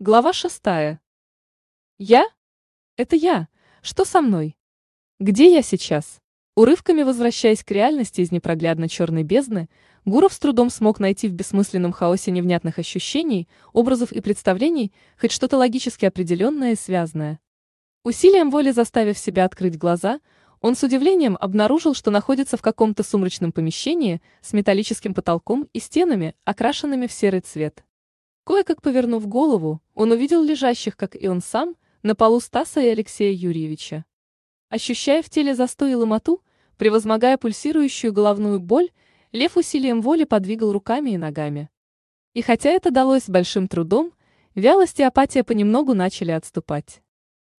Глава шестая. Я? Это я. Что со мной? Где я сейчас? Урывками возвращаясь к реальности из непроглядно черной бездны, Гуров с трудом смог найти в бессмысленном хаосе невнятных ощущений, образов и представлений хоть что-то логически определенное и связанное. Усилием воли заставив себя открыть глаза, он с удивлением обнаружил, что находится в каком-то сумрачном помещении с металлическим потолком и стенами, окрашенными в серый цвет. Кое-как повернув голову, он увидел лежащих, как и он сам, на полу Стаса и Алексея Юрьевича. Ощущая в теле застой и ломоту, превозмогая пульсирующую головную боль, Лев усилием воли подвигал руками и ногами. И хотя это далось большим трудом, вялость и апатия понемногу начали отступать.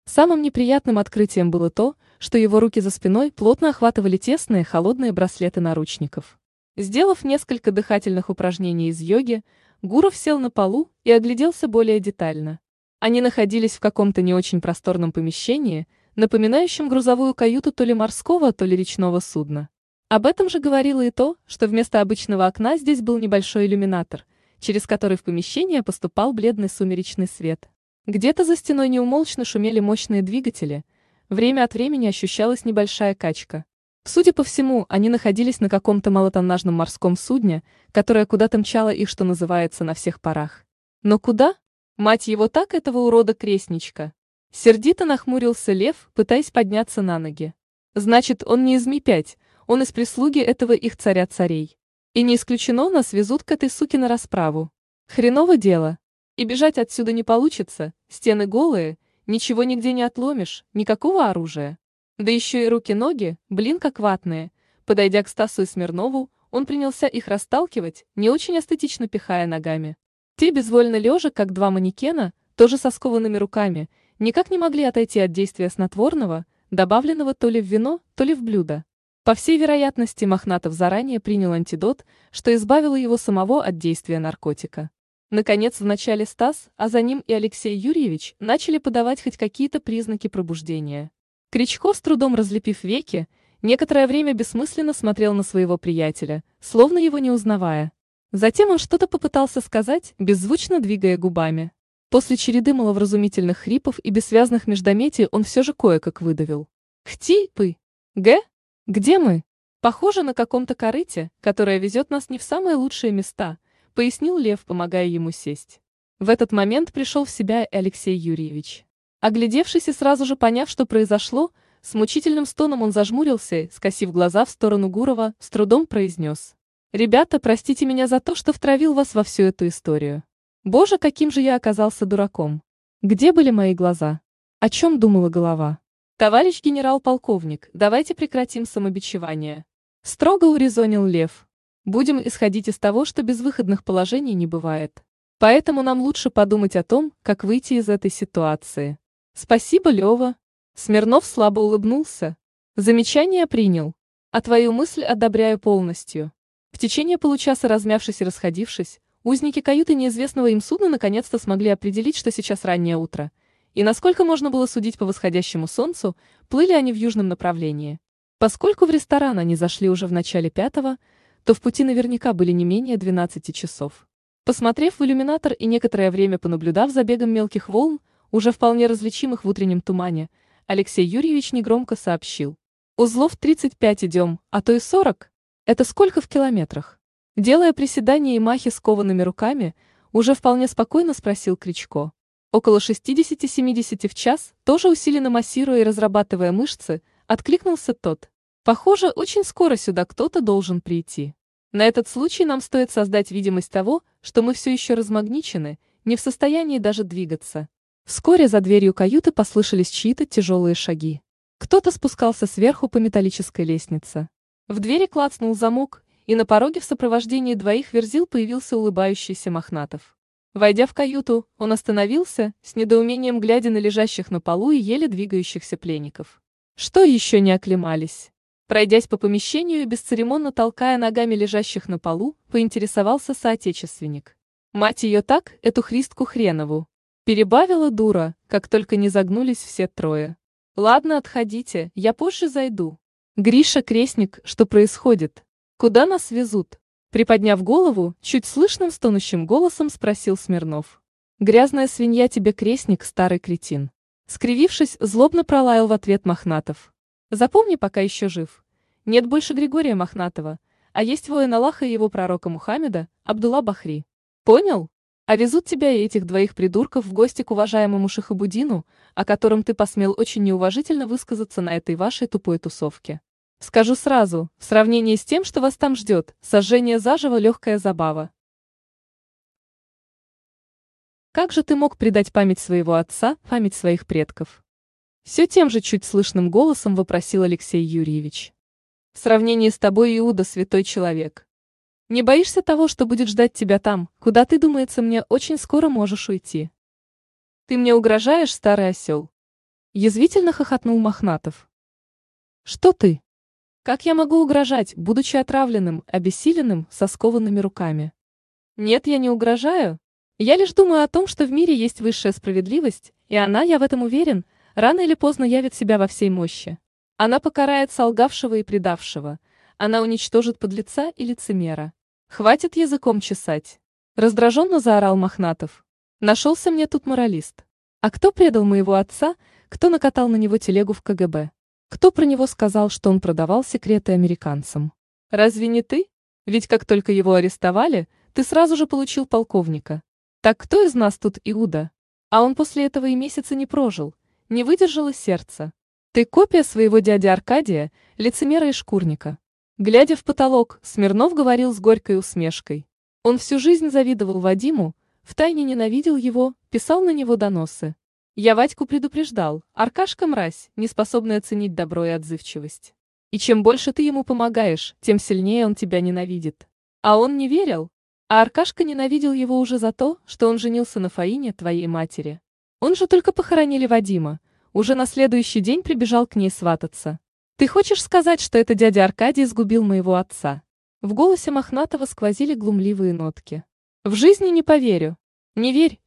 Самым неприятным открытием было то, что его руки за спиной плотно охватывали тесные холодные браслеты наручников. Сделав несколько дыхательных упражнений из йоги, Гуров сел на полу и огляделся более детально. Они находились в каком-то не очень просторном помещении, напоминающем грузовую каюту то ли морского, то ли речного судна. Об этом же говорило и то, что вместо обычного окна здесь был небольшой иллюминатор, через который в помещение поступал бледный сумеречный свет. Где-то за стеной неумолчно шумели мощные двигатели, время от времени ощущалась небольшая качка. Судя по всему, они находились на каком-то малотоннажном морском судне, которое куда-то мчало их, что называется, на всех парах. Но куда? Мать его так, этого урода-крестничка. Сердито нахмурился лев, пытаясь подняться на ноги. Значит, он не из Ми-5, он из прислуги этого их царя-царей. И не исключено, нас везут к этой суке на расправу. Хреново дело. И бежать отсюда не получится, стены голые, ничего нигде не отломишь, никакого оружия. Да еще и руки-ноги, блин, как ватные. Подойдя к Стасу и Смирнову, он принялся их расталкивать, не очень эстетично пихая ногами. Те безвольно лежа, как два манекена, тоже со скованными руками, никак не могли отойти от действия снотворного, добавленного то ли в вино, то ли в блюдо. По всей вероятности, Мохнатов заранее принял антидот, что избавило его самого от действия наркотика. Наконец, вначале Стас, а за ним и Алексей Юрьевич начали подавать хоть какие-то признаки пробуждения. Кричко, с трудом разлепив веки, некоторое время бессмысленно смотрел на своего приятеля, словно его не узнавая. Затем он что-то попытался сказать, беззвучно двигая губами. После череды маловразумительных хрипов и бессвязных междометий он все же кое-как выдавил. «Хти-пы! Г? Где мы? Похоже на каком-то корыте, которое везет нас не в самые лучшие места», пояснил Лев, помогая ему сесть. В этот момент пришел в себя и Алексей Юрьевич. Оглядевшись и сразу же поняв, что произошло, с мучительным стоном он зажмурился, скосив глаза в сторону Гурова, с трудом произнес. «Ребята, простите меня за то, что втравил вас во всю эту историю. Боже, каким же я оказался дураком! Где были мои глаза? О чем думала голова? Товарищ генерал-полковник, давайте прекратим самобичевание». Строго урезонил Лев. «Будем исходить из того, что безвыходных положений не бывает. Поэтому нам лучше подумать о том, как выйти из этой ситуации». Спасибо, Лева. Смирнов слабо улыбнулся. Замечание принял. А твою мысль одобряю полностью. В течение получаса размявшись и расходившись, узники каюты неизвестного им судна наконец-то смогли определить, что сейчас раннее утро. И насколько можно было судить по восходящему солнцу, плыли они в южном направлении. Поскольку в ресторан они зашли уже в начале пятого, то в пути наверняка были не менее 12 часов. Посмотрев в иллюминатор и некоторое время понаблюдав за бегом мелких волн, уже вполне различимых в утреннем тумане, Алексей Юрьевич негромко сообщил. Узлов 35 идем, а то и 40. Это сколько в километрах? Делая приседания и махи скованными руками, уже вполне спокойно спросил Кричко. Около 60-70 в час, тоже усиленно массируя и разрабатывая мышцы, откликнулся тот. Похоже, очень скоро сюда кто-то должен прийти. На этот случай нам стоит создать видимость того, что мы все еще размагничены, не в состоянии даже двигаться. Вскоре за дверью каюты послышались чьи-то тяжелые шаги. Кто-то спускался сверху по металлической лестнице. В двери клацнул замок, и на пороге в сопровождении двоих верзил появился улыбающийся Мохнатов. Войдя в каюту, он остановился, с недоумением глядя на лежащих на полу и еле двигающихся пленников. Что еще не оклемались? Пройдясь по помещению и бесцеремонно толкая ногами лежащих на полу, поинтересовался соотечественник. Мать ее так, эту христку хренову, Перебавила дура, как только не загнулись все трое. Ладно, отходите, я позже зайду. Гриша Крестник, что происходит? Куда нас везут? Приподняв голову, чуть слышным стонущим голосом спросил Смирнов. Грязная свинья тебе крестник, старый кретин. Скривившись, злобно пролаял в ответ Мохнатов. Запомни, пока еще жив. Нет больше Григория Мохнатова, а есть воин Аллаха и его пророка Мухаммеда, Абдулла Бахри. Понял? А везут тебя и этих двоих придурков в гости к уважаемому Шахабудину, о котором ты посмел очень неуважительно высказаться на этой вашей тупой тусовке. Скажу сразу, в сравнении с тем, что вас там ждет, сожжение заживо легкая забава. Как же ты мог предать память своего отца, память своих предков? Все тем же чуть слышным голосом вопросил Алексей Юрьевич. В сравнении с тобой, Иуда, святой человек. Не боишься того, что будет ждать тебя там, куда ты, думается мне, очень скоро можешь уйти? Ты мне угрожаешь, старый осел? Язвительно хохотнул Мохнатов. Что ты? Как я могу угрожать, будучи отравленным, обессиленным, со скованными руками? Нет, я не угрожаю, я лишь думаю о том, что в мире есть высшая справедливость, и она, я в этом уверен, рано или поздно явит себя во всей мощи. Она покарает солгавшего и предавшего. Она уничтожит подлеца и лицемера. Хватит языком чесать. Раздраженно заорал Мохнатов. Нашелся мне тут моралист. А кто предал моего отца, кто накатал на него телегу в КГБ? Кто про него сказал, что он продавал секреты американцам? Разве не ты? Ведь как только его арестовали, ты сразу же получил полковника. Так кто из нас тут Иуда? А он после этого и месяца не прожил, не выдержало сердце. Ты копия своего дяди Аркадия, лицемера и шкурника. Глядя в потолок, Смирнов говорил с горькой усмешкой. Он всю жизнь завидовал Вадиму, втайне ненавидел его, писал на него доносы. Я Вадьку предупреждал, Аркашка мразь, не способная оценить добро и отзывчивость. И чем больше ты ему помогаешь, тем сильнее он тебя ненавидит. А он не верил, а Аркашка ненавидел его уже за то, что он женился на Фаине, твоей матери. Он же только похоронили Вадима, уже на следующий день прибежал к ней свататься. Ты хочешь сказать, что это дядя Аркадий сгубил моего отца? В голосе Мохнатого сквозили глумливые нотки. В жизни не поверю. Не верь.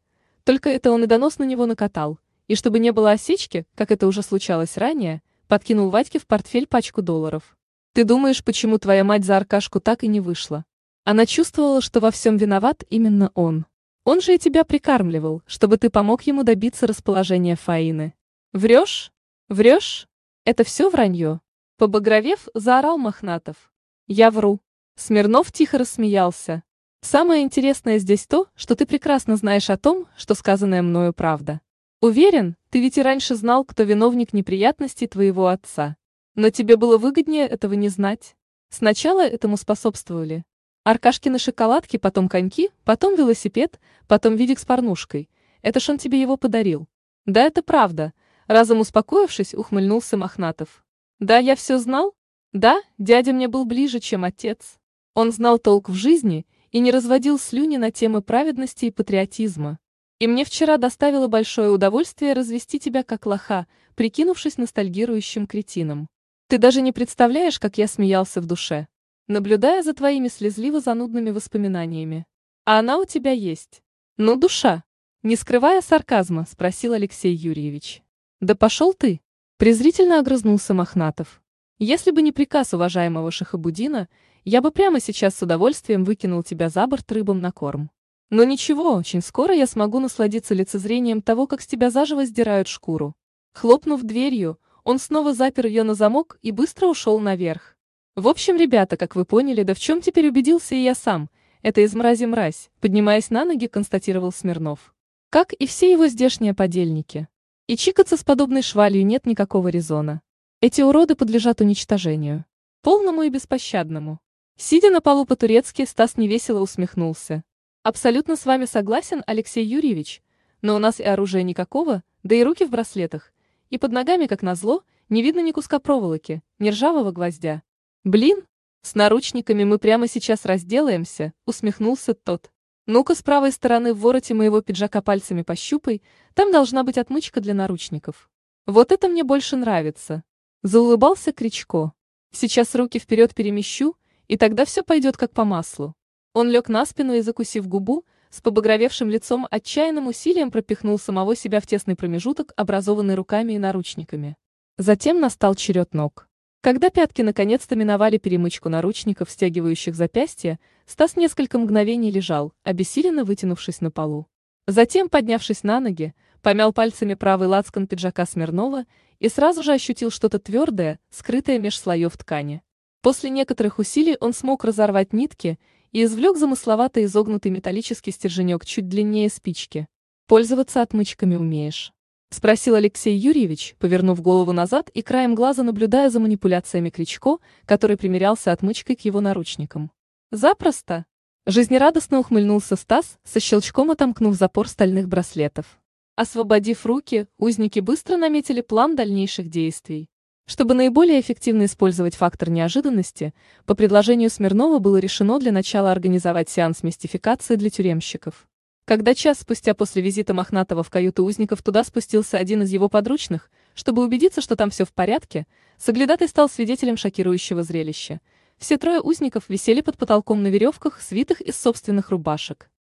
Только это он и донос на него накатал. И чтобы не было осечки, как это уже случалось ранее, подкинул Вадьке в портфель пачку долларов. Ты думаешь, почему твоя мать за Аркашку так и не вышла? Она чувствовала, что во всем виноват именно он. Он же и тебя прикармливал, чтобы ты помог ему добиться расположения Фаины. Врешь? Врешь? Это все вранье. Побагровев, заорал Мохнатов. Я вру. Смирнов тихо рассмеялся. Самое интересное здесь то, что ты прекрасно знаешь о том, что сказанное мною правда. Уверен, ты ведь и раньше знал, кто виновник неприятностей твоего отца. Но тебе было выгоднее этого не знать. Сначала этому способствовали Аркашкины шоколадки, потом коньки, потом велосипед, потом видик с порнушкой. Это ж он тебе его подарил. Да, это правда. Разом успокоившись, ухмыльнулся Мохнатов. Да, я все знал? Да, дядя мне был ближе, чем отец. Он знал толк в жизни и не разводил слюни на темы праведности и патриотизма. И мне вчера доставило большое удовольствие развести тебя как лоха, прикинувшись ностальгирующим кретином. Ты даже не представляешь, как я смеялся в душе наблюдая за твоими слезливо-занудными воспоминаниями. А она у тебя есть. Ну, душа. Не скрывая сарказма, спросил Алексей Юрьевич. Да пошел ты. Презрительно огрызнулся Мохнатов. Если бы не приказ уважаемого Шахабудина, я бы прямо сейчас с удовольствием выкинул тебя за борт рыбам на корм. Но ничего, очень скоро я смогу насладиться лицезрением того, как с тебя заживо сдирают шкуру. Хлопнув дверью, он снова запер ее на замок и быстро ушел наверх. В общем, ребята, как вы поняли, да в чем теперь убедился и я сам, это из мрази мразь, поднимаясь на ноги, констатировал Смирнов. Как и все его здешние подельники. И чикаться с подобной швалью нет никакого резона. Эти уроды подлежат уничтожению. Полному и беспощадному. Сидя на полу по-турецки, Стас невесело усмехнулся. Абсолютно с вами согласен, Алексей Юрьевич, но у нас и оружия никакого, да и руки в браслетах. И под ногами, как назло, не видно ни куска проволоки, ни ржавого гвоздя. Блин, с наручниками мы прямо сейчас разделаемся, усмехнулся тот. Ну-ка с правой стороны в вороте моего пиджака пальцами пощупай, там должна быть отмычка для наручников. Вот это мне больше нравится. Заулыбался Кричко. Сейчас руки вперед перемещу, и тогда все пойдет как по маслу. Он лег на спину и, закусив губу, с побагровевшим лицом отчаянным усилием пропихнул самого себя в тесный промежуток, образованный руками и наручниками. Затем настал черед ног. Когда пятки наконец-то миновали перемычку наручников, стягивающих запястья, Стас несколько мгновений лежал, обессиленно вытянувшись на полу. Затем, поднявшись на ноги, помял пальцами правый лацкан пиджака Смирнова и сразу же ощутил что-то твердое, скрытое меж слоев ткани. После некоторых усилий он смог разорвать нитки и извлек замысловато изогнутый металлический стерженек чуть длиннее спички. «Пользоваться отмычками умеешь?» – спросил Алексей Юрьевич, повернув голову назад и краем глаза наблюдая за манипуляциями Кричко, который примерялся отмычкой к его наручникам. «Запросто!» – жизнерадостно ухмыльнулся Стас, со щелчком отомкнув запор стальных браслетов. Освободив руки, узники быстро наметили план дальнейших действий. Чтобы наиболее эффективно использовать фактор неожиданности, по предложению Смирнова было решено для начала организовать сеанс мистификации для тюремщиков. Когда час спустя после визита Мохнатого в каюту узников туда спустился один из его подручных, чтобы убедиться, что там все в порядке, Соглядатай стал свидетелем шокирующего зрелища. Все трое узников висели под потолком на веревках, свитых из собственных рубашек.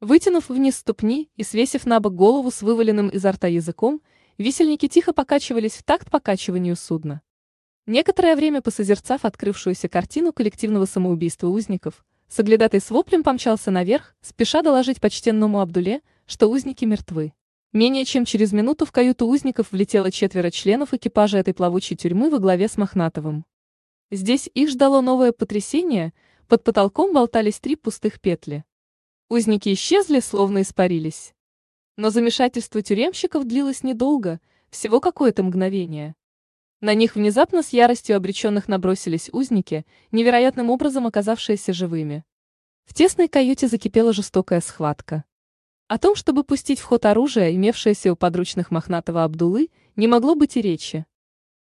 Вытянув вниз ступни и свесив на бок голову с вываленным изо рта языком, Висельники тихо покачивались в такт покачиванию судна. Некоторое время посозерцав открывшуюся картину коллективного самоубийства узников, соглядатой с воплем помчался наверх, спеша доложить почтенному Абдуле, что узники мертвы. Менее чем через минуту в каюту узников влетело четверо членов экипажа этой плавучей тюрьмы во главе с Мохнатовым. Здесь их ждало новое потрясение, под потолком болтались три пустых петли. Узники исчезли, словно испарились. Но замешательство тюремщиков длилось недолго, всего какое-то мгновение. На них внезапно с яростью обреченных набросились узники, невероятным образом оказавшиеся живыми. В тесной каюте закипела жестокая схватка. О том, чтобы пустить в ход оружие, имевшееся у подручных Мохнатого Абдулы, не могло быть и речи.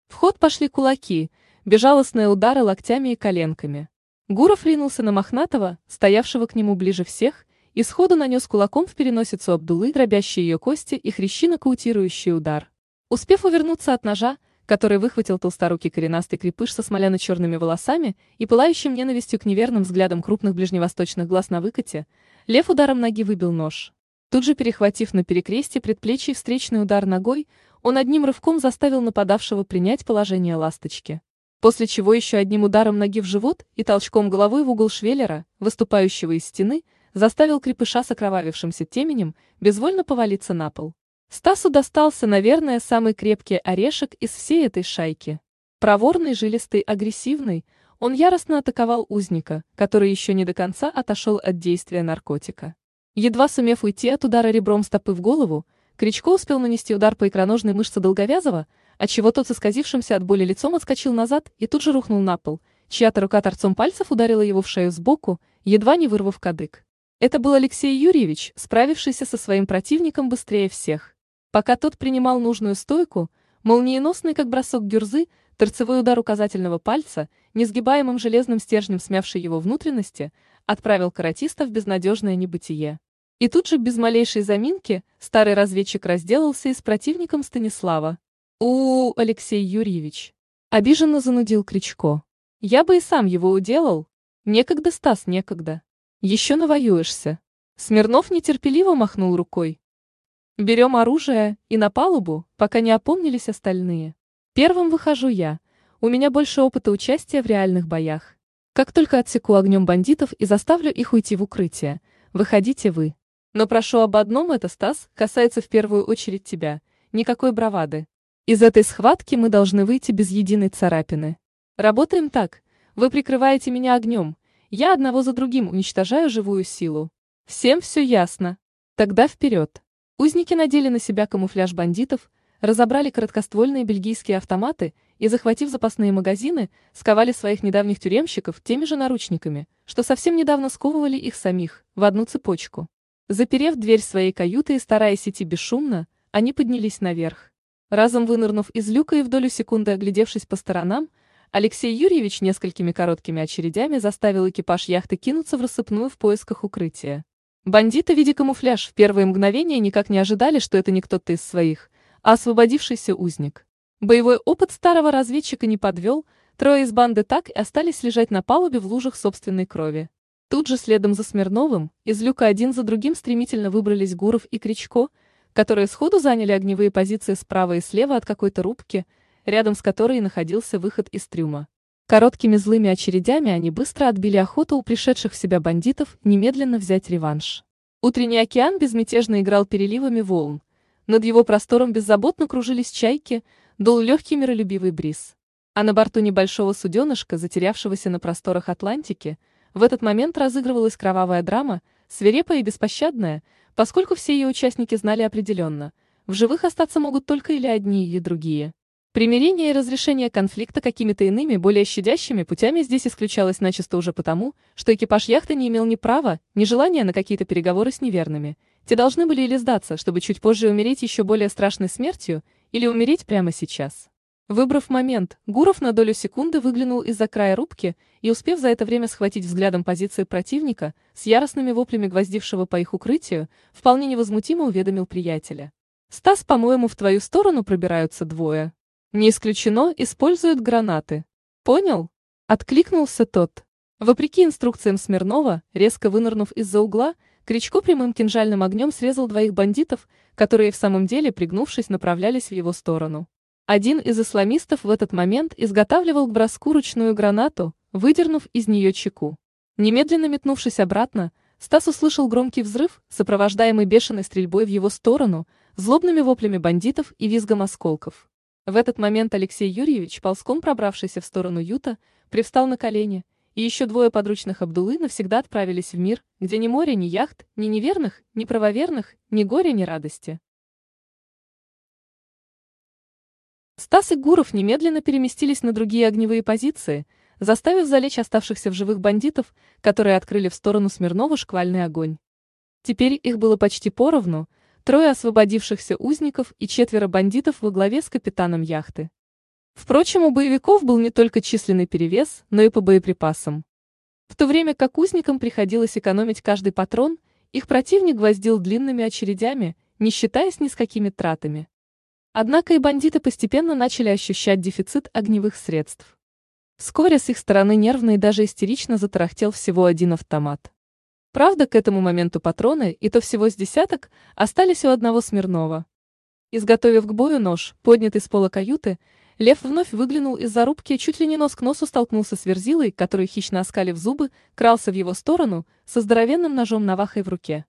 В ход пошли кулаки, безжалостные удары локтями и коленками. Гуров ринулся на Мохнатого, стоявшего к нему ближе всех, и сходу нанес кулаком в переносицу Абдулы, дробящий ее кости и хрящи нокаутирующий удар. Успев увернуться от ножа, который выхватил толсторукий коренастый крепыш со смоляно-черными волосами и пылающим ненавистью к неверным взглядам крупных ближневосточных глаз на выкате, лев ударом ноги выбил нож. Тут же перехватив на перекрестье предплечье встречный удар ногой, он одним рывком заставил нападавшего принять положение ласточки. После чего еще одним ударом ноги в живот и толчком головой в угол швеллера, выступающего из стены, заставил крепыша с окровавившимся теменем безвольно повалиться на пол. Стасу достался, наверное, самый крепкий орешек из всей этой шайки. Проворный, жилистый, агрессивный, он яростно атаковал узника, который еще не до конца отошел от действия наркотика. Едва сумев уйти от удара ребром стопы в голову, Кричко успел нанести удар по икроножной мышце Долговязова, отчего тот с исказившимся от боли лицом отскочил назад и тут же рухнул на пол, чья-то рука торцом пальцев ударила его в шею сбоку, едва не вырвав кадык. Это был Алексей Юрьевич, справившийся со своим противником быстрее всех. Пока тот принимал нужную стойку, молниеносный, как бросок гюрзы, торцевой удар указательного пальца, несгибаемым железным стержнем смявший его внутренности, отправил каратиста в безнадежное небытие. И тут же, без малейшей заминки, старый разведчик разделался и с противником Станислава. у, -у Алексей Юрьевич!» Обиженно занудил Кричко. «Я бы и сам его уделал. Некогда, Стас, некогда». Еще навоюешься. Смирнов нетерпеливо махнул рукой. Берем оружие и на палубу, пока не опомнились остальные. Первым выхожу я. У меня больше опыта участия в реальных боях. Как только отсеку огнем бандитов и заставлю их уйти в укрытие, выходите вы. Но прошу об одном, это, Стас, касается в первую очередь тебя. Никакой бравады. Из этой схватки мы должны выйти без единой царапины. Работаем так. Вы прикрываете меня огнем, я одного за другим уничтожаю живую силу. Всем все ясно. Тогда вперед. Узники надели на себя камуфляж бандитов, разобрали короткоствольные бельгийские автоматы и, захватив запасные магазины, сковали своих недавних тюремщиков теми же наручниками, что совсем недавно сковывали их самих, в одну цепочку. Заперев дверь своей каюты и стараясь идти бесшумно, они поднялись наверх. Разом вынырнув из люка и в долю секунды оглядевшись по сторонам, Алексей Юрьевич несколькими короткими очередями заставил экипаж яхты кинуться в рассыпную в поисках укрытия. Бандиты, видя камуфляж, в первые мгновения никак не ожидали, что это не кто-то из своих, а освободившийся узник. Боевой опыт старого разведчика не подвел, трое из банды так и остались лежать на палубе в лужах собственной крови. Тут же следом за Смирновым из люка один за другим стремительно выбрались Гуров и Кричко, которые сходу заняли огневые позиции справа и слева от какой-то рубки – рядом с которой находился выход из трюма. Короткими злыми очередями они быстро отбили охоту у пришедших в себя бандитов немедленно взять реванш. Утренний океан безмятежно играл переливами волн. Над его простором беззаботно кружились чайки, дул легкий миролюбивый бриз. А на борту небольшого суденышка, затерявшегося на просторах Атлантики, в этот момент разыгрывалась кровавая драма, свирепая и беспощадная, поскольку все ее участники знали определенно, в живых остаться могут только или одни, или другие. Примирение и разрешение конфликта какими-то иными, более щадящими путями здесь исключалось начисто уже потому, что экипаж яхты не имел ни права, ни желания на какие-то переговоры с неверными. Те должны были или сдаться, чтобы чуть позже умереть еще более страшной смертью, или умереть прямо сейчас. Выбрав момент, Гуров на долю секунды выглянул из-за края рубки и, успев за это время схватить взглядом позиции противника, с яростными воплями гвоздившего по их укрытию, вполне невозмутимо уведомил приятеля. «Стас, по-моему, в твою сторону пробираются двое». Не исключено, используют гранаты. Понял? Откликнулся тот. Вопреки инструкциям Смирнова, резко вынырнув из-за угла, Кричко прямым кинжальным огнем срезал двоих бандитов, которые в самом деле, пригнувшись, направлялись в его сторону. Один из исламистов в этот момент изготавливал к броску ручную гранату, выдернув из нее чеку. Немедленно метнувшись обратно, Стас услышал громкий взрыв, сопровождаемый бешеной стрельбой в его сторону, злобными воплями бандитов и визгом осколков. В этот момент Алексей Юрьевич, ползком пробравшийся в сторону Юта, привстал на колени, и еще двое подручных Абдулы навсегда отправились в мир, где ни моря, ни яхт, ни неверных, ни правоверных, ни горя, ни радости. Стас и Гуров немедленно переместились на другие огневые позиции, заставив залечь оставшихся в живых бандитов, которые открыли в сторону Смирнова шквальный огонь. Теперь их было почти поровну, трое освободившихся узников и четверо бандитов во главе с капитаном яхты. Впрочем, у боевиков был не только численный перевес, но и по боеприпасам. В то время как узникам приходилось экономить каждый патрон, их противник гвоздил длинными очередями, не считаясь ни с какими тратами. Однако и бандиты постепенно начали ощущать дефицит огневых средств. Вскоре с их стороны нервно и даже истерично затарахтел всего один автомат. Правда, к этому моменту патроны, и то всего с десяток, остались у одного Смирнова. Изготовив к бою нож, поднятый с пола каюты, Лев вновь выглянул из-за рубки и чуть ли не нос к носу столкнулся с Верзилой, который, хищно оскалив зубы, крался в его сторону, со здоровенным ножом навахой в руке.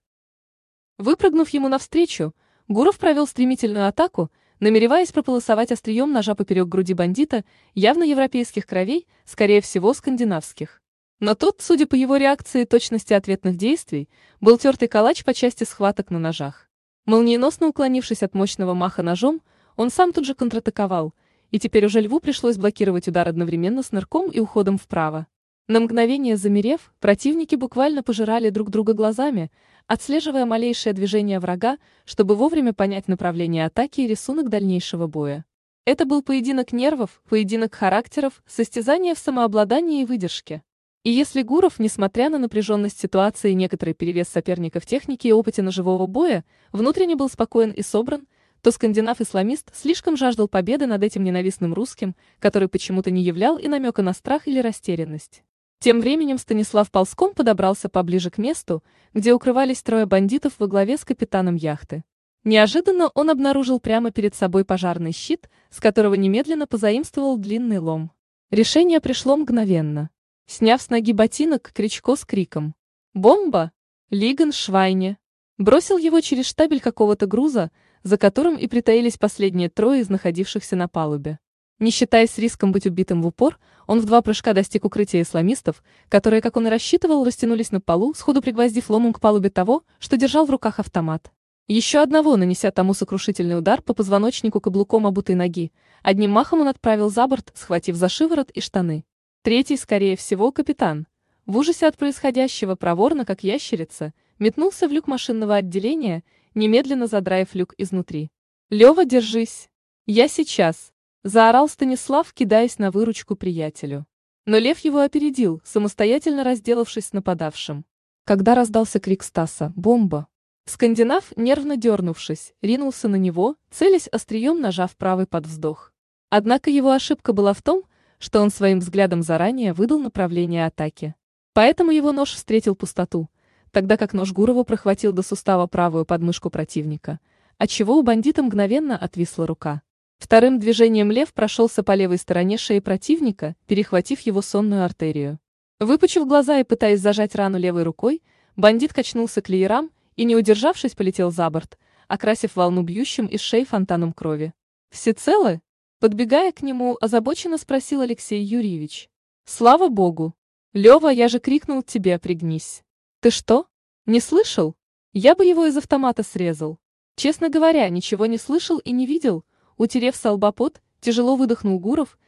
Выпрыгнув ему навстречу, Гуров провел стремительную атаку, намереваясь прополосовать острием ножа поперек груди бандита, явно европейских кровей, скорее всего скандинавских. Но тот, судя по его реакции и точности ответных действий, был тертый калач по части схваток на ножах. Молниеносно уклонившись от мощного маха ножом, он сам тут же контратаковал, и теперь уже льву пришлось блокировать удар одновременно с нырком и уходом вправо. На мгновение замерев, противники буквально пожирали друг друга глазами, отслеживая малейшее движение врага, чтобы вовремя понять направление атаки и рисунок дальнейшего боя. Это был поединок нервов, поединок характеров, состязание в самообладании и выдержке. И если Гуров, несмотря на напряженность ситуации и некоторый перевес соперника в технике и опыте ножевого боя, внутренне был спокоен и собран, то скандинав-исламист слишком жаждал победы над этим ненавистным русским, который почему-то не являл и намека на страх или растерянность. Тем временем Станислав ползком подобрался поближе к месту, где укрывались трое бандитов во главе с капитаном яхты. Неожиданно он обнаружил прямо перед собой пожарный щит, с которого немедленно позаимствовал длинный лом. Решение пришло мгновенно. Сняв с ноги ботинок, Кричко с криком «Бомба! Лиган Швайне!» бросил его через штабель какого-то груза, за которым и притаились последние трое из находившихся на палубе. Не считаясь риском быть убитым в упор, он в два прыжка достиг укрытия исламистов, которые, как он и рассчитывал, растянулись на полу, сходу пригвоздив ломом к палубе того, что держал в руках автомат. Еще одного, нанеся тому сокрушительный удар по позвоночнику каблуком обутой ноги, одним махом он отправил за борт, схватив за шиворот и штаны. Третий, скорее всего, капитан. В ужасе от происходящего проворно, как ящерица, метнулся в люк машинного отделения, немедленно задраив люк изнутри. «Лева, держись! Я сейчас!» – заорал Станислав, кидаясь на выручку приятелю. Но Лев его опередил, самостоятельно разделавшись с нападавшим. Когда раздался крик Стаса «Бомба!», Скандинав, нервно дернувшись, ринулся на него, целясь острием нажав правый под вздох. Однако его ошибка была в том, что он своим взглядом заранее выдал направление атаки. Поэтому его нож встретил пустоту, тогда как нож Гурова прохватил до сустава правую подмышку противника, отчего у бандита мгновенно отвисла рука. Вторым движением лев прошелся по левой стороне шеи противника, перехватив его сонную артерию. Выпучив глаза и пытаясь зажать рану левой рукой, бандит качнулся к леерам и, не удержавшись, полетел за борт, окрасив волну бьющим из шеи фонтаном крови. «Все целы?» Подбегая к нему, озабоченно спросил Алексей Юрьевич. «Слава богу! Лева, я же крикнул тебе, пригнись!» «Ты что? Не слышал? Я бы его из автомата срезал. Честно говоря, ничего не слышал и не видел», Утерев салбопот, тяжело выдохнул Гуров.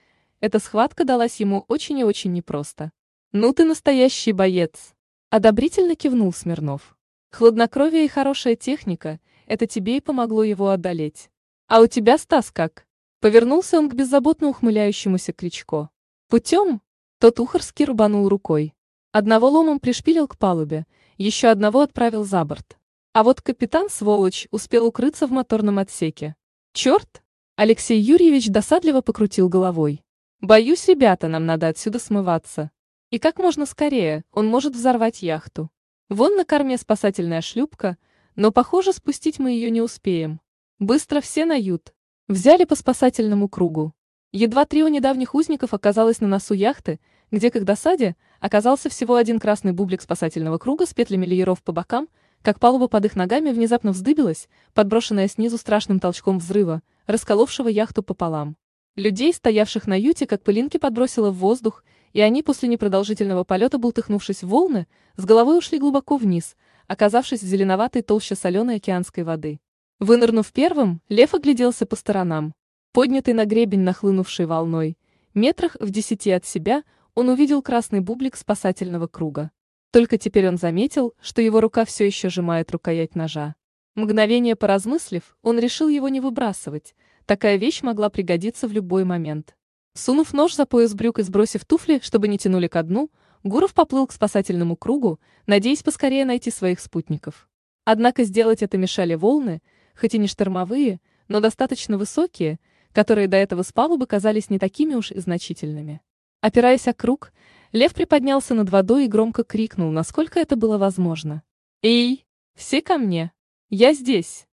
Эта схватка далась ему очень и очень непросто. «Ну ты настоящий боец!» Одобрительно кивнул Смирнов. «Хладнокровие и хорошая техника – это тебе и помогло его одолеть. А у тебя, Стас, как?» Повернулся он к беззаботно ухмыляющемуся Кричко. «Путем?» Тот ухорски рубанул рукой. Одного ломом пришпилил к палубе, еще одного отправил за борт. А вот капитан, сволочь, успел укрыться в моторном отсеке. «Черт!» Алексей Юрьевич досадливо покрутил головой. «Боюсь, ребята, нам надо отсюда смываться. И как можно скорее, он может взорвать яхту. Вон на корме спасательная шлюпка, но, похоже, спустить мы ее не успеем. Быстро все на ют. Взяли по спасательному кругу. Едва трио недавних узников оказалось на носу яхты, где, как досаде, оказался всего один красный бублик спасательного круга с петлями лееров по бокам, как палуба под их ногами внезапно вздыбилась, подброшенная снизу страшным толчком взрыва, расколовшего яхту пополам. Людей, стоявших на юте, как пылинки подбросило в воздух, и они после непродолжительного полета, бултыхнувшись в волны, с головой ушли глубоко вниз, оказавшись в зеленоватой толще соленой океанской воды. Вынырнув первым, лев огляделся по сторонам. Поднятый на гребень нахлынувшей волной, метрах в десяти от себя, он увидел красный бублик спасательного круга. Только теперь он заметил, что его рука все еще сжимает рукоять ножа. Мгновение поразмыслив, он решил его не выбрасывать, такая вещь могла пригодиться в любой момент. Сунув нож за пояс брюк и сбросив туфли, чтобы не тянули ко дну, Гуров поплыл к спасательному кругу, надеясь поскорее найти своих спутников. Однако сделать это мешали волны, хоть и не штормовые, но достаточно высокие, которые до этого с палубы казались не такими уж и значительными. Опираясь о круг, лев приподнялся над водой и громко крикнул, насколько это было возможно. «Эй, все ко мне!» Я здесь.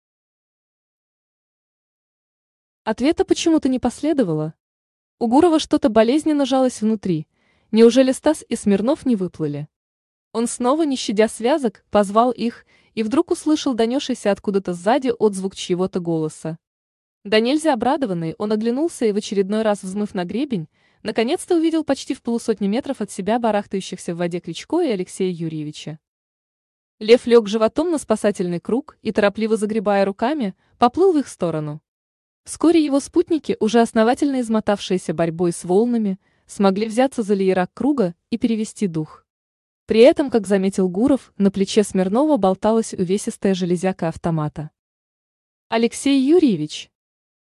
Ответа почему-то не последовало. У Гурова что-то болезненно жалось внутри. Неужели Стас и Смирнов не выплыли? Он снова, не щадя связок, позвал их и вдруг услышал донесшийся откуда-то сзади отзвук чьего-то голоса. Да нельзя обрадованный, он оглянулся и в очередной раз взмыв на гребень, наконец-то увидел почти в полусотни метров от себя барахтающихся в воде Кличко и Алексея Юрьевича. Лев лег животом на спасательный круг и, торопливо загребая руками, поплыл в их сторону. Вскоре его спутники, уже основательно измотавшиеся борьбой с волнами, смогли взяться за леерак круга и перевести дух. При этом, как заметил Гуров, на плече Смирнова болталась увесистая железяка автомата. «Алексей Юрьевич,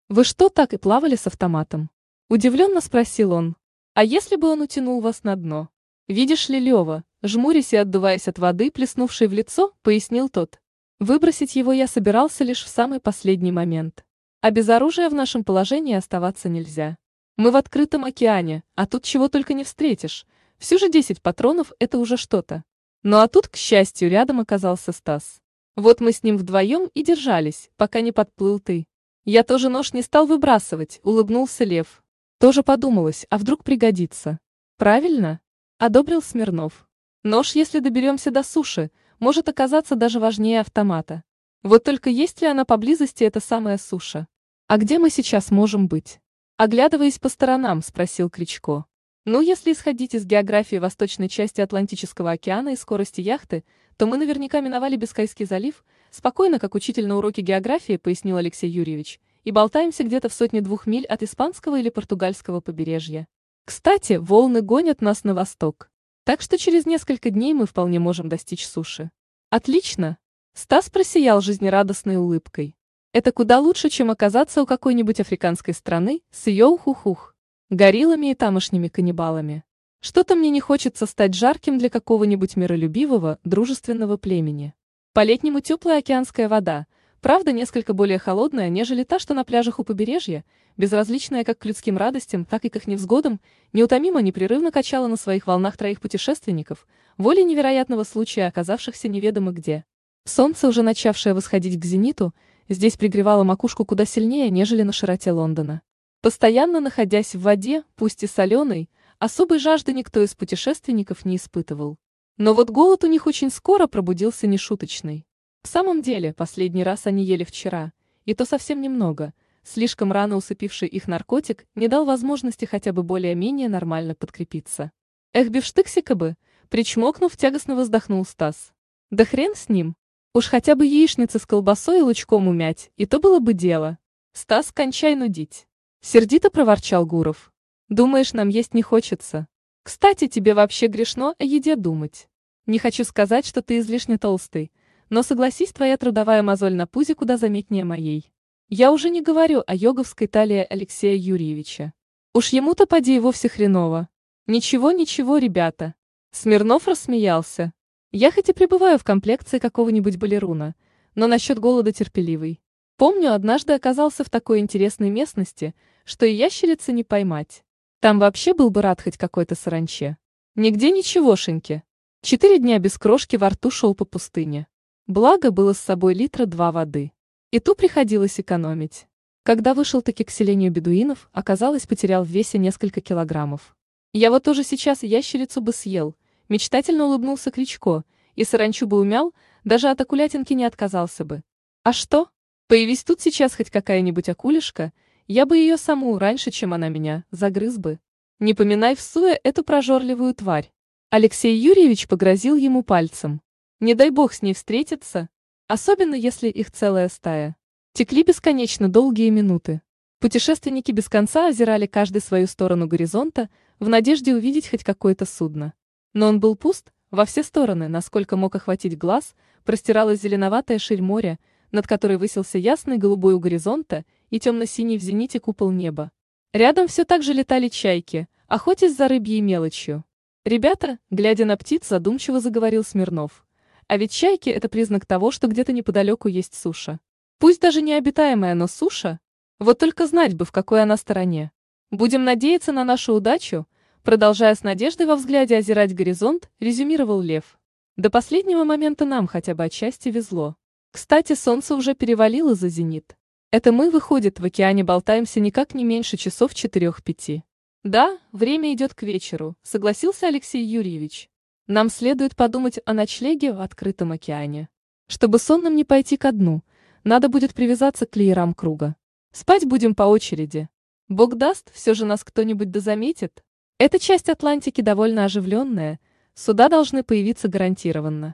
вы что, так и плавали с автоматом?» Удивленно спросил он. «А если бы он утянул вас на дно? Видишь ли, Лева, Жмурясь и отдуваясь от воды, плеснувшей в лицо, пояснил тот. Выбросить его я собирался лишь в самый последний момент. А без оружия в нашем положении оставаться нельзя. Мы в открытом океане, а тут чего только не встретишь. Всю же десять патронов – это уже что-то. Ну а тут, к счастью, рядом оказался Стас. Вот мы с ним вдвоем и держались, пока не подплыл ты. Я тоже нож не стал выбрасывать, улыбнулся Лев. Тоже подумалось, а вдруг пригодится. Правильно? Одобрил Смирнов. Нож, если доберемся до суши, может оказаться даже важнее автомата. Вот только есть ли она поблизости, эта самая суша? А где мы сейчас можем быть? Оглядываясь по сторонам, спросил Кричко. Ну, если исходить из географии восточной части Атлантического океана и скорости яхты, то мы наверняка миновали Бискайский залив, спокойно, как учитель на уроке географии, пояснил Алексей Юрьевич, и болтаемся где-то в сотне-двух миль от испанского или португальского побережья. Кстати, волны гонят нас на восток. Так что через несколько дней мы вполне можем достичь суши. Отлично! Стас просиял жизнерадостной улыбкой. Это куда лучше, чем оказаться у какой-нибудь африканской страны с ее ухухух, гориллами и тамошними каннибалами. Что-то мне не хочется стать жарким для какого-нибудь миролюбивого, дружественного племени. По-летнему теплая океанская вода, правда несколько более холодная, нежели та, что на пляжах у побережья, безразличная как к людским радостям, так и к их невзгодам, неутомимо непрерывно качала на своих волнах троих путешественников, волей невероятного случая, оказавшихся неведомо где. Солнце, уже начавшее восходить к зениту, здесь пригревало макушку куда сильнее, нежели на широте Лондона. Постоянно находясь в воде, пусть и соленой, особой жажды никто из путешественников не испытывал. Но вот голод у них очень скоро пробудился нешуточный. В самом деле, последний раз они ели вчера, и то совсем немного. Слишком рано усыпивший их наркотик не дал возможности хотя бы более-менее нормально подкрепиться. Эх, бифштыксика бы, причмокнув, тягостно вздохнул Стас. Да хрен с ним. Уж хотя бы яичницы с колбасой и лучком умять, и то было бы дело. Стас, кончай нудить. Сердито проворчал Гуров. Думаешь, нам есть не хочется? Кстати, тебе вообще грешно о еде думать. Не хочу сказать, что ты излишне толстый, но согласись, твоя трудовая мозоль на пузе куда заметнее моей. Я уже не говорю о йоговской талии Алексея Юрьевича. Уж ему-то поди и вовсе хреново. Ничего, ничего, ребята. Смирнов рассмеялся. Я хоть и пребываю в комплекции какого-нибудь балеруна, но насчет голода терпеливый. Помню, однажды оказался в такой интересной местности, что и ящерицы не поймать. Там вообще был бы рад хоть какой-то саранче. Нигде ничегошеньки. Четыре дня без крошки во рту шел по пустыне. Благо было с собой литра два воды. И ту приходилось экономить. Когда вышел таки к селению бедуинов, оказалось, потерял в весе несколько килограммов. Я вот тоже сейчас ящерицу бы съел, мечтательно улыбнулся Кричко, и саранчу бы умял, даже от акулятинки не отказался бы. А что? Появись тут сейчас хоть какая-нибудь акулишка, я бы ее саму раньше, чем она меня, загрыз бы. Не поминай в суе эту прожорливую тварь. Алексей Юрьевич погрозил ему пальцем. Не дай бог с ней встретиться, особенно если их целая стая. Текли бесконечно долгие минуты. Путешественники без конца озирали каждый свою сторону горизонта в надежде увидеть хоть какое-то судно. Но он был пуст, во все стороны, насколько мог охватить глаз, простиралась зеленоватая ширь моря, над которой высился ясный голубой у горизонта и темно-синий в зените купол неба. Рядом все так же летали чайки, охотясь за рыбьей мелочью. «Ребята», глядя на птиц, задумчиво заговорил Смирнов. «А ведь чайки – это признак того, что где-то неподалеку есть суша. Пусть даже необитаемая, но суша. Вот только знать бы, в какой она стороне. Будем надеяться на нашу удачу», продолжая с надеждой во взгляде озирать горизонт, резюмировал Лев. До последнего момента нам хотя бы отчасти везло. Кстати, солнце уже перевалило за зенит. Это мы, выходит, в океане болтаемся никак не меньше часов четырех-пяти. Да, время идет к вечеру, согласился Алексей Юрьевич. Нам следует подумать о ночлеге в открытом океане. Чтобы сонным не пойти ко дну, надо будет привязаться к леерам круга. Спать будем по очереди. Бог даст, все же нас кто-нибудь дозаметит. Эта часть Атлантики довольно оживленная, суда должны появиться гарантированно.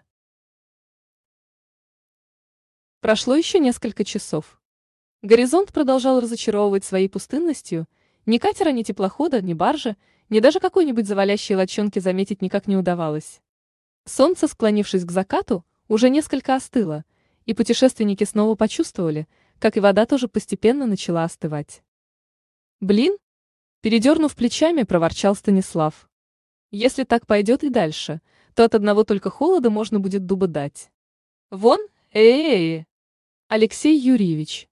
Прошло еще несколько часов. Горизонт продолжал разочаровывать своей пустынностью, ни катера, ни теплохода, ни баржа, ни даже какой-нибудь завалящей лодчонки заметить никак не удавалось. Солнце, склонившись к закату, уже несколько остыло, и путешественники снова почувствовали, как и вода тоже постепенно начала остывать. «Блин!» – передернув плечами, проворчал Станислав. «Если так пойдет и дальше, то от одного только холода можно будет дуба дать. Вон, эй-эй-эй!» Алексей Юрьевич.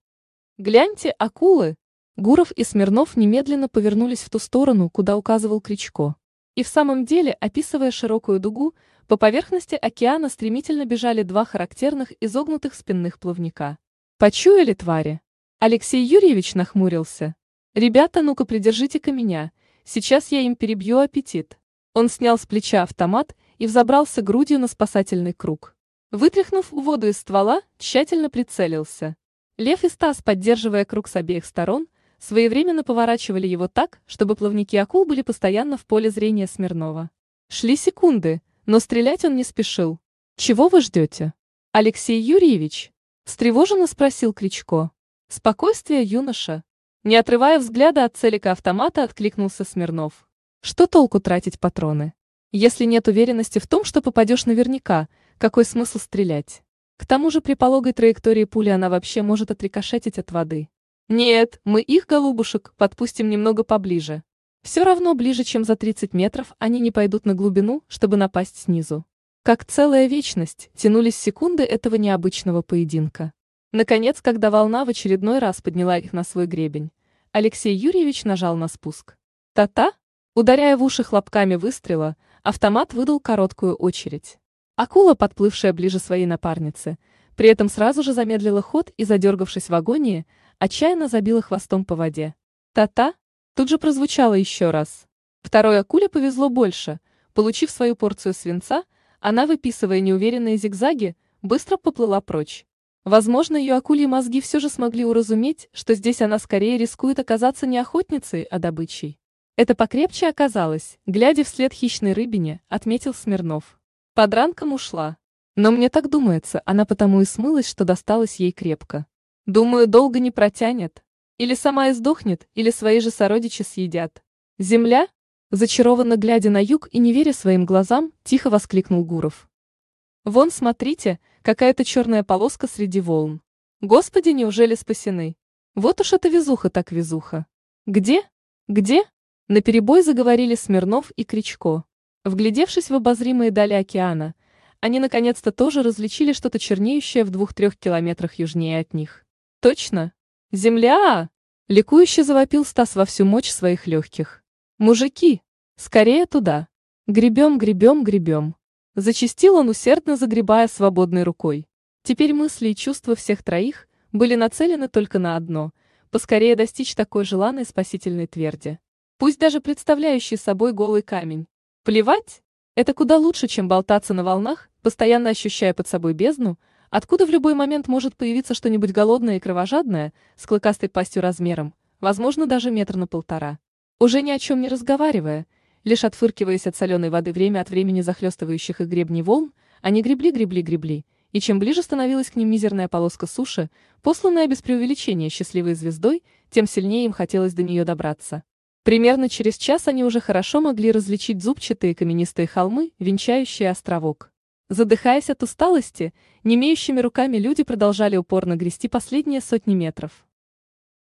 «Гляньте, акулы!» Гуров и Смирнов немедленно повернулись в ту сторону, куда указывал Кричко. И в самом деле, описывая широкую дугу, по поверхности океана стремительно бежали два характерных изогнутых спинных плавника. «Почуяли, твари?» Алексей Юрьевич нахмурился. «Ребята, ну-ка придержите-ка меня, сейчас я им перебью аппетит». Он снял с плеча автомат и взобрался грудью на спасательный круг. Вытряхнув воду из ствола, тщательно прицелился. Лев и Стас, поддерживая круг с обеих сторон, своевременно поворачивали его так, чтобы плавники акул были постоянно в поле зрения Смирнова. Шли секунды, но стрелять он не спешил. «Чего вы ждете?» «Алексей Юрьевич?» – встревоженно спросил Кричко. «Спокойствие, юноша». Не отрывая взгляда от целика автомата, откликнулся Смирнов. «Что толку тратить патроны? Если нет уверенности в том, что попадешь наверняка, какой смысл стрелять?» К тому же при пологой траектории пули она вообще может отрикошетить от воды. Нет, мы их, голубушек, подпустим немного поближе. Все равно ближе, чем за 30 метров, они не пойдут на глубину, чтобы напасть снизу. Как целая вечность тянулись секунды этого необычного поединка. Наконец, когда волна в очередной раз подняла их на свой гребень, Алексей Юрьевич нажал на спуск. Та-та, ударяя в уши хлопками выстрела, автомат выдал короткую очередь. Акула, подплывшая ближе своей напарницы, при этом сразу же замедлила ход и, задергавшись в агонии, отчаянно забила хвостом по воде. Та-та, тут же прозвучало еще раз. Второй акуле повезло больше. Получив свою порцию свинца, она, выписывая неуверенные зигзаги, быстро поплыла прочь. Возможно, ее акульи мозги все же смогли уразуметь, что здесь она скорее рискует оказаться не охотницей, а добычей. Это покрепче оказалось, глядя вслед хищной рыбине, отметил Смирнов. Под ранком ушла. Но мне так думается, она потому и смылась, что досталась ей крепко. Думаю, долго не протянет. Или сама издохнет, или свои же сородичи съедят. Земля? Зачарованно глядя на юг и не веря своим глазам, тихо воскликнул Гуров. Вон, смотрите, какая-то черная полоска среди волн. Господи, неужели спасены? Вот уж эта везуха так везуха. Где? Где? На перебой заговорили Смирнов и Кричко. Вглядевшись в обозримые дали океана, они наконец-то тоже различили что-то чернеющее в двух-трех километрах южнее от них. Точно. Земля! Ликующе завопил Стас во всю мощь своих легких. Мужики! Скорее туда! Гребем, гребем, гребем. Зачистил он усердно, загребая свободной рукой. Теперь мысли и чувства всех троих были нацелены только на одно – поскорее достичь такой желанной спасительной тверди. Пусть даже представляющий собой голый камень. Плевать? Это куда лучше, чем болтаться на волнах, постоянно ощущая под собой бездну, откуда в любой момент может появиться что-нибудь голодное и кровожадное, с клыкастой пастью размером, возможно, даже метр на полтора. Уже ни о чем не разговаривая – лишь отфыркиваясь от соленой воды время от времени захлестывающих их гребни волн, они гребли, гребли, гребли, и чем ближе становилась к ним мизерная полоска суши, посланная без преувеличения счастливой звездой, тем сильнее им хотелось до нее добраться. Примерно через час они уже хорошо могли различить зубчатые каменистые холмы, венчающие островок. Задыхаясь от усталости, немеющими руками люди продолжали упорно грести последние сотни метров.